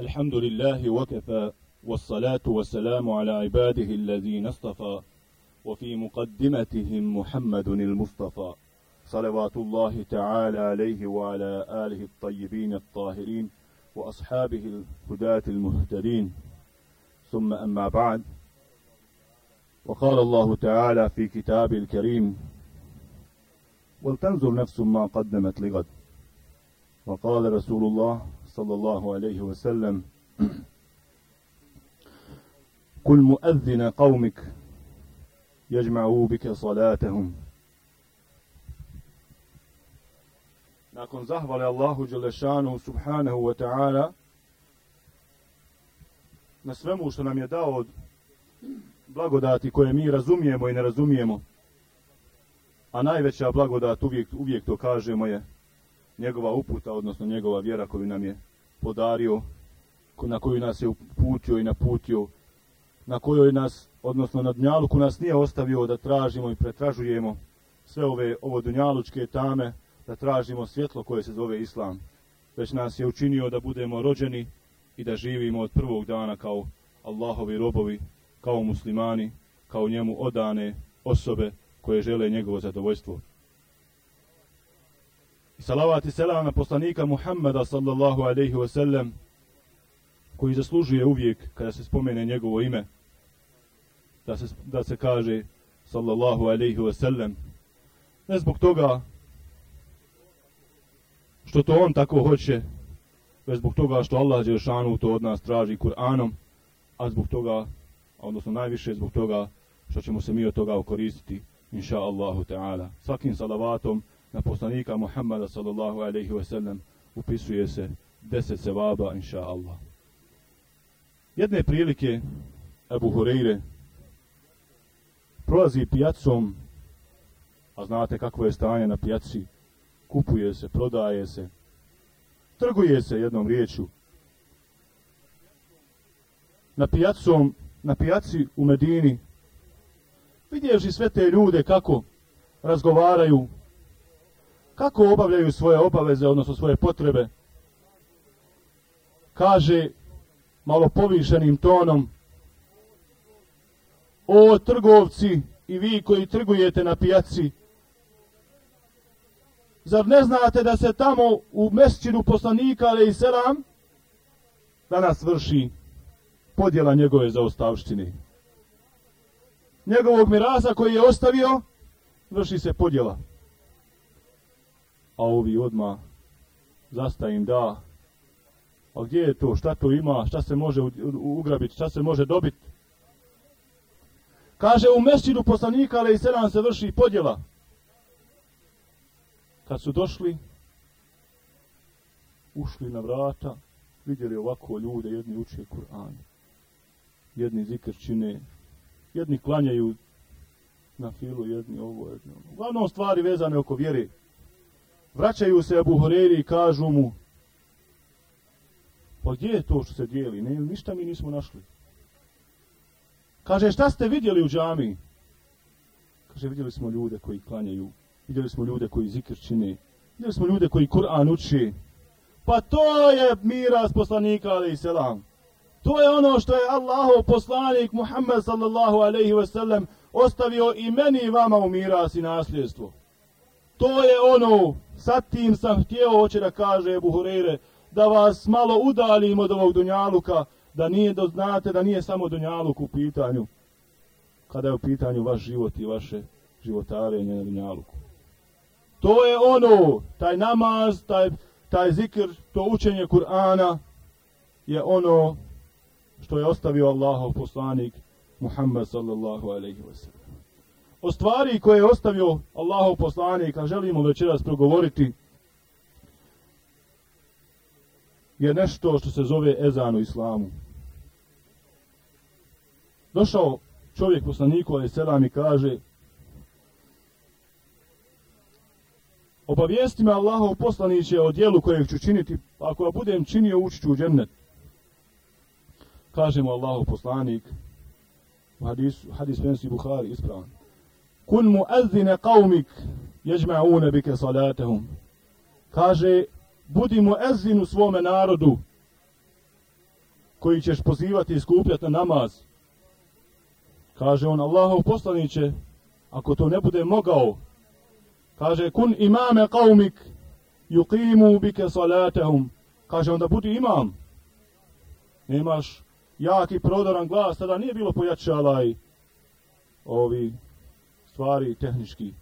الحمد لله وكفى والصلاة والسلام على عباده الذين اصطفى وفي مقدمتهم محمد المصطفى. صلوات الله تعالى عليه وعلى آله الطيبين الطاهرين وأصحابه الهداة المهتدين. ثم أما بعد وقال الله تعالى في كتاب الكريم ولتنظر نفس ما قدمت لغد وقال رسول الله sallallahu alaihi wa sallam kul muadzina qavmik jeđma'u bike salatahum. Nakon zahvali Allahu Đelešanu subhanahu wa ta'ala na svemu što nam je dao od blagodati koje mi razumijemo i ne razumijemo a najveća blagodat uvijek, uvijek to kažemo je njegova uputa, odnosno njegova vjera koju nam je podario, na koju nas je uputio i naputio, na kojoj nas, odnosno na dunjaluku nas nije ostavio da tražimo i pretražujemo sve ove ovo dunjalučke tame, da tražimo svjetlo koje se zove Islam. Već nas je učinio da budemo rođeni i da živimo od prvog dana kao Allahovi robovi, kao muslimani, kao njemu odane osobe koje žele njegovo zadovoljstvo. I salavat i selam na poslanika Muhammeda sallallahu alaihi wa sallam koji zaslužuje uvijek kada se spomene njegovo ime da se, da se kaže sallallahu alaihi wa sallam. Ne zbog toga što to on tako hoće već zbog toga što Allah Đelšanu to od nas traži Kur'anom a zbog toga odnosno najviše zbog toga što ćemo se mi od toga okoristiti inša Allahu ta'ala. Svakim salavatom na poslanika Muhammada sallallahu alaihi wa sallam upisuje se deset sevaba inša Allah jedne prilike Ebu Hureyre prolazi pijacom a znate kakvo je stanje na pijaci? Kupuje se, prodaje se trguje se jednom riječu. Na pijacom na pijaci u Medini vidjevši sve te ljude kako razgovaraju kako obavljaju svoje obaveze, odnosno svoje potrebe, kaže malo povišenim tonom, o trgovci i vi koji trgujete na pijaci, zar ne znate da se tamo u mesčinu poslanika, ali i selam, danas vrši podjela njegove zaostavštine. Njegovog mirasa koji je ostavio, vrši se podjela a ovi odma zasta im da a gdje je to, šta to ima, šta se može ugrabiti, šta se može dobiti. Kaže u mešćinu poslanika, ali i selam se vrši podjela. Kad su došli, ušli na vrata, vidjeli ovako ljude, jedni uče Kur'an, jedni zikr čine, jedni klanjaju na filu, jedni ovo, jedni ovo. Uglavnom stvari vezane oko vjere vraćaju se Abu Hureri i kažu mu pa gdje je to što se dijeli? Ne, ništa mi nismo našli. Kaže, šta ste vidjeli u džami? Kaže, vidjeli smo ljude koji klanjaju, vidjeli smo ljude koji zikr čine, vidjeli smo ljude koji Kur'an uči. Pa to je miras poslanika, alaih selam. To je ono što je Allahov poslanik Muhammed sallallahu alaihi ve sellem ostavio i meni i vama u miras i nasljedstvo. To je ono, sa tim sam htio, hoće da kaže Ebu Hureyre, da vas malo udalim od ovog dunjaluka, da nije da znate da nije samo dunjaluk u pitanju, kada je u pitanju vaš život i vaše životarenje na dunjaluku. To je ono, taj namaz, taj, taj zikr, to učenje Kur'ana, je ono što je ostavio Allahov poslanik Muhammed sallallahu alaihi wa sallam o stvari koje je ostavio Allahov poslanik, a želimo večeras progovoriti, je nešto što se zove ezan u islamu. Došao čovjek poslaniku, ali selam i kaže, obavijesti me Allahov poslaniće o dijelu kojeg ću činiti, pa ako ja budem činio, ući ću u džennet. Kažemo Allahov poslanik, u hadis Fensi Buhari, ispravan kun muazzine qavmik ježma'une bike salatehum. Kaže, budi muazzin u svome narodu, koji ćeš pozivati i skupljati na namaz. Kaže on, Allahov poslaniće, ako to ne bude mogao, kaže, kun imame qaumik, yuqimu bike salatehum. Kaže, onda budi imam. Nemaš jaki prodoran glas, tada nije bilo pojačalaj ovi stvari tehnički.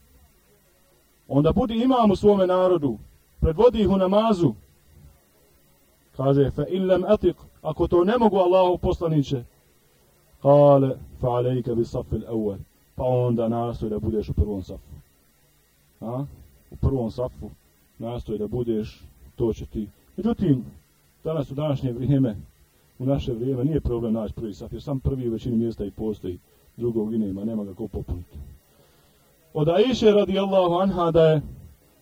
Onda budi imam u svome narodu, predvodi ih u namazu. Kaže, fa illam atik, ako to ne mogu Allahu poslaniće, kale, fa alejke bi safil awal, pa onda nastoj da budeš u prvom safu. A? U prvom safu nastoj da budeš, to će ti. Međutim, danas u današnje vrijeme, u naše vrijeme, nije problem naći prvi saf, jer sam prvi u većini mjesta i postoji, drugog i nema, nema ga ko popuniti. Od Aisha radijallahu anha da je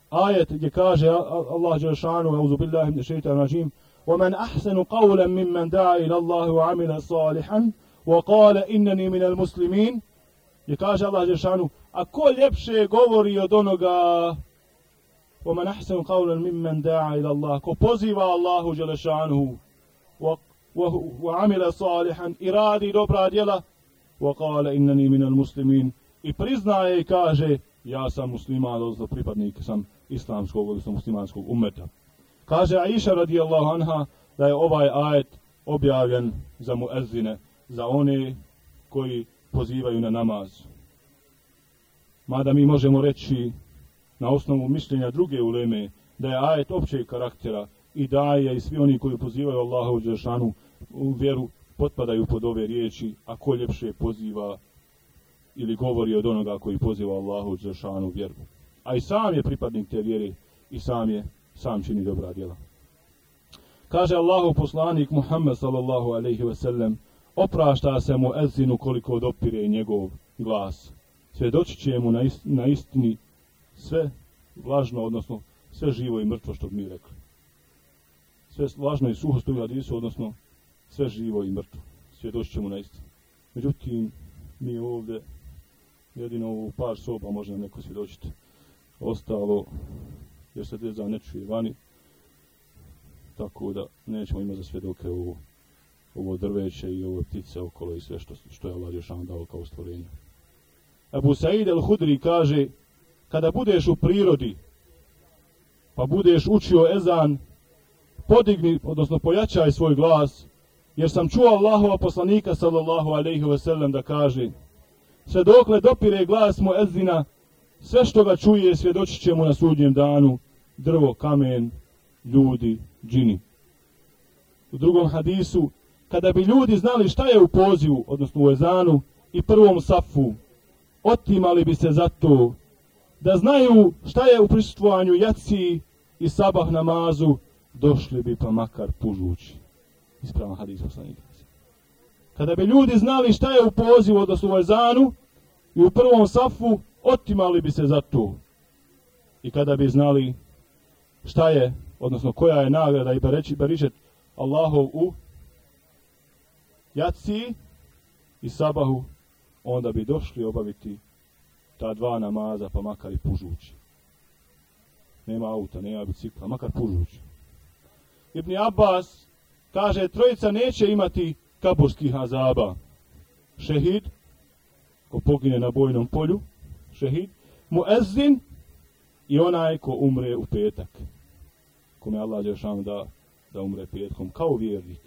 ajet gdje kaže Allah Đelšanu, auzu billahi min šeitan rajim, ومن أحسن قولا ممن دعا إلى الله وعمل صالحا وقال إنني من المسلمين يكاش الله جشانه أكو ljepše govori od onoga ومن أحسن قولا ممن دعا إلى الله ko poziva Allahu Đelešanu وعمل صالحا iradi dobra djela وقال إنني من المسلمين i priznaje i kaže ja sam musliman, odnosno pripadnik sam islamskog, odnosno muslimanskog umeta. Kaže Aisha radijallahu anha da je ovaj ajet objavljen za muezzine, za one koji pozivaju na namaz. Mada mi možemo reći na osnovu mišljenja druge uleme da je ajet općeg karaktera i daje i svi oni koji pozivaju Allaha u Đeršanu u vjeru potpadaju pod ove riječi, a ko ljepše poziva ili govori od onoga koji poziva Allahu Đelšanu vjeru. A i sam je pripadnik te vjere i sam je sam čini dobra djela. Kaže Allahu poslanik Muhammed sallallahu alaihi ve sellem, oprašta se mu ezinu koliko dopire njegov glas. Svjedoći će mu na, ist, na istini sve vlažno, odnosno sve živo i mrtvo što bi mi rekli. Sve vlažno i suho stoji hadisu, odnosno sve živo i mrtvo. Svjedoći će mu na istini. Međutim, mi ovdje jedino u par soba može neko svjedočiti. Ostalo jer se djeza ne čuje vani, tako da nećemo imati za svjedoke ovo, ovo drveće i ovo ptice okolo i sve što, što je Allah Jošan dao kao stvorenje. Abu Sa'id al-Hudri kaže, kada budeš u prirodi, pa budeš učio ezan, podigni, odnosno pojačaj svoj glas, jer sam čuo Allahova poslanika sallallahu alaihi ve sellem da kaže, sve dokle dopire glas mu ezina, sve što ga čuje svjedočit će mu na sudnjem danu, drvo, kamen, ljudi, džini. U drugom hadisu, kada bi ljudi znali šta je u pozivu, odnosno u ezanu i prvom safu, otimali bi se za to da znaju šta je u prisutovanju jaci i sabah namazu, došli bi pa makar pužući. Ispravan hadis poslanika. Kada bi ljudi znali šta je u pozivu, odnosno u ezanu i u prvom safu, otimali bi se za to. I kada bi znali šta je, odnosno koja je nagrada i bereći, beričet Allahov u jaci i sabahu, onda bi došli obaviti ta dva namaza, pa makar i pužući. Nema auta, nema bicikla, makar pužući. Ibn Abbas kaže, trojica neće imati kaburskih azaba. Šehid, ko pogine na bojnom polju, šehid, muezzin i onaj ko umre u petak kome Allah Đeršanu da, da umre petkom, kao vjernik.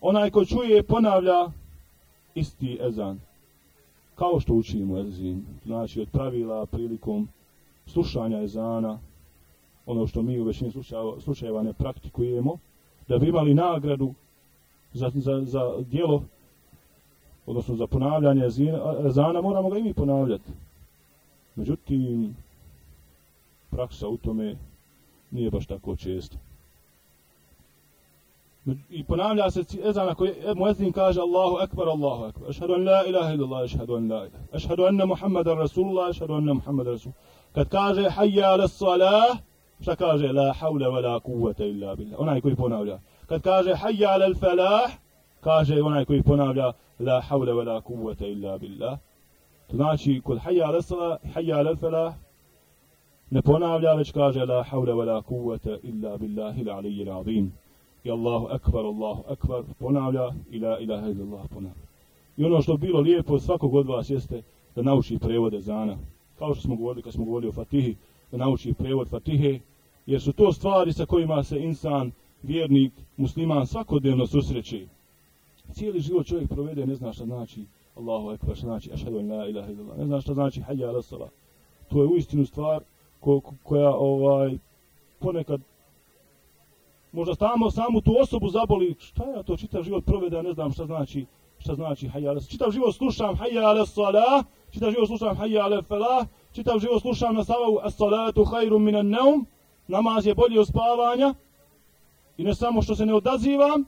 Onaj ko čuje ponavlja isti ezan, kao što učimo muezzin, znači od pravila prilikom slušanja ezana, ono što mi u većini slučajeva ne praktikujemo, da bi imali nagradu za, za, za dijelo, odnosno za ponavljanje ezana, moramo ga i mi ponavljati. Međutim, praksa u tome nije baš tako često. I ponavlja se ezan ako je e, muezzin kaže Allahu akbar Allahu akbar. Ašhadu an la ilaha illallah, ašhadu an la ilaha. Ašhadu anna Muhammadan rasulullah, ašhadu anna Muhammadan rasul. Kad kaže hayya ala salah, šta kaže la hawla wa la kuvvete illa billah. Onaj koji ponavlja. Kad kaže hayya ala al falah, kaže onaj koji ponavlja la hawla wala quwwata illa billah. To znači kod hayya ala sala, hayya ala al falah, ne ponavlja, već kaže la haule wa la kuvvete illa billahi l'aliyyil azim. i Allahu akbar, Allahu akbar ponavlja i la ilaha illallah ponavlja. I ono što bilo lijepo svakog od vas jeste da nauči prevode zana. Kao što smo govorili kad smo govorili o Fatihi, da nauči prevod Fatihe, jer su to stvari sa kojima se insan, vjernik, musliman svakodnevno susreće. Cijeli život čovjek provede, ne zna šta znači Allahu ekber, šta znači ašhadu an la ilaha illallah, ne zna šta znači hayya ala salat. To je uistinu stvar ko, koja ovaj ponekad možda samo samu tu osobu zaboli, šta ja to čitav život provede, ne znam šta znači šta znači hayya ala Čitav život slušam hayya ala salat, čitav život slušam hayya ala falah, čitav život slušam na savu as-salatu khairun minan naum, namaz je bolji od spavanja. I ne samo što se ne odazivam,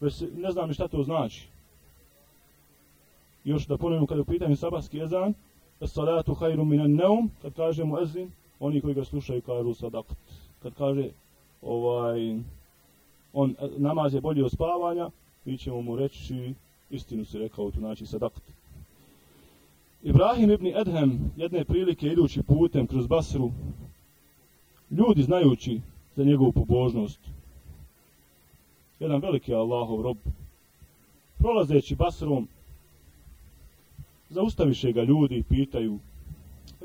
već ne znam šta to znači. Još da ponovim kada je u pitanju sabahski jezan, as-salatu khairun minan neum, kad kaže muezzin, oni koji ga slušaju kažu sadaqat. Kad kaže ovaj on e, namaz je bolji od spavanja, mi ćemo mu reći istinu se rekao, to znači sadaqat. Ibrahim ibn Edhem jedne prilike idući putem kroz Basru, ljudi znajući za njegovu pobožnost, jedan veliki Allahov rob, prolazeći Basrom, zaustaviše ga ljudi i pitaju,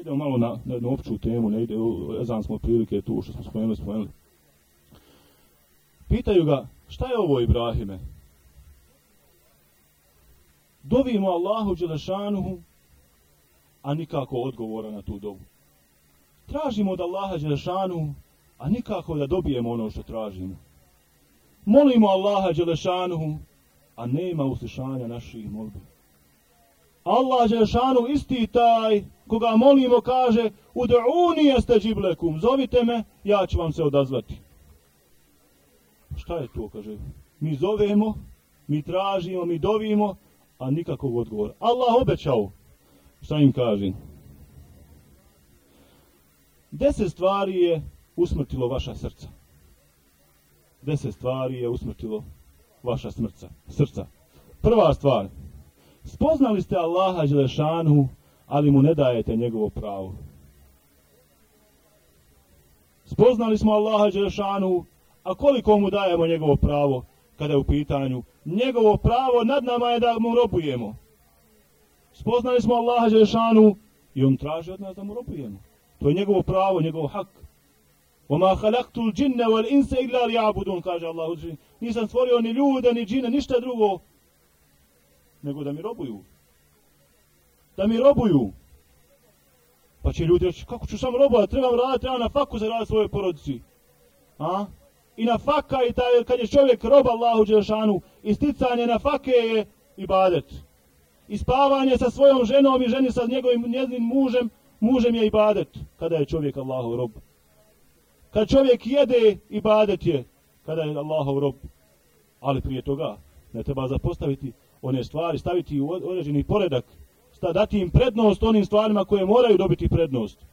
idemo malo na, na jednu opću temu, ne ide, ezan smo prilike tu što smo spomenuli, spomenuli. Pitaju ga, šta je ovo Ibrahime? Dovimo Allahu Đelešanuhu, a nikako odgovora na tu dobu. Tražimo od Allaha Đelešanuhu, a nikako da dobijemo ono što tražimo. Molimo Allaha Đelešanuhu, a nema uslišanja naših molbi. Allah Đelešanu isti taj koga molimo kaže Udu'uni jeste džiblekum, zovite me, ja ću vam se odazvati. Šta je to, kaže? Mi zovemo, mi tražimo, mi dovimo, a nikakvog odgovora. Allah obećao, šta im kaže? Deset stvari je usmrtilo vaša srca. Deset stvari je usmrtilo vaša smrca, srca. Prva stvar. Spoznali ste Allaha Đelešanu, ali mu ne dajete njegovo pravo. Spoznali smo Allaha Đelešanu, a koliko mu dajemo njegovo pravo kada je u pitanju? Njegovo pravo nad nama je da mu robujemo. Spoznali smo Allaha Đelešanu i on traži od nas da mu robujemo. To je njegovo pravo, njegov hak. وَمَا خَلَقْتُ الْجِنَّ وَالْإِنْسَ إِلَّا لِيَعْبُدُونَ kaže Allah. Nisam stvorio ni ljude, ni džine, ništa drugo, nego da mi robuju. Da mi robuju. Pa će ljudi reći, kako ću sam robovati, trebam raditi, trebam na faku za raditi svoje porodici. A? I na faka, i taj, kad je čovjek roba Allahu Đelšanu, isticanje na fake je ibadet i spavanje sa svojom ženom i ženi sa njegovim njeznim mužem, mužem je ibadet, kada je čovjek Allahov rob. Kad čovjek jede, ibadet je, kada je Allahov rob. Ali prije toga, ne treba zapostaviti one stvari, staviti u određeni poredak, dati im prednost onim stvarima koje moraju dobiti prednost.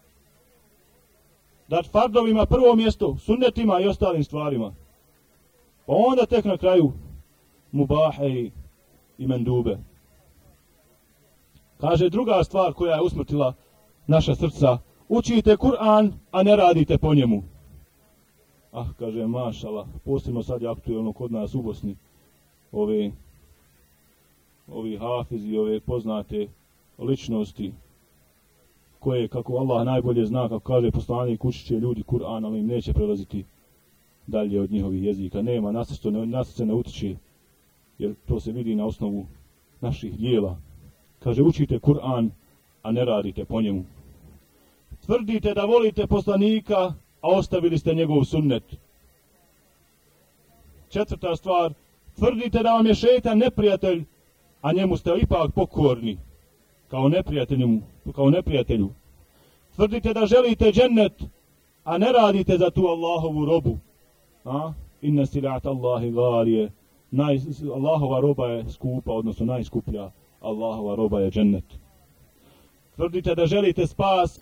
Dati fardovima prvo mjesto, sunnetima i ostalim stvarima. Pa onda tek na kraju mubahe i, i mendube. Kaže druga stvar koja je usmrtila naša srca. Učite Kur'an, a ne radite po njemu. Ah, kaže, mašala, posebno sad je aktuelno kod nas u Bosni. Ove, ovi hafizi, ove poznate ličnosti koje, kako Allah najbolje zna, kako kaže poslanik, učit će ljudi Kur'an, ali im neće prelaziti dalje od njihovih jezika. Nema, nas ne, nas ne utiče, jer to se vidi na osnovu naših dijela. Kaže, učite Kur'an, a ne radite po njemu. Tvrdite da volite poslanika, a ostavili ste njegov sunnet. Četvrta stvar, tvrdite da vam je šeitan neprijatelj, a njemu ste ipak pokorni, kao neprijatelju. Kao neprijatelju. Tvrdite da želite džennet, a ne radite za tu Allahovu robu. A? Inna silat Allahi galije. Naj, Allahova roba je skupa, odnosno najskuplja. Allahova roba je džennet. Tvrdite da želite spas,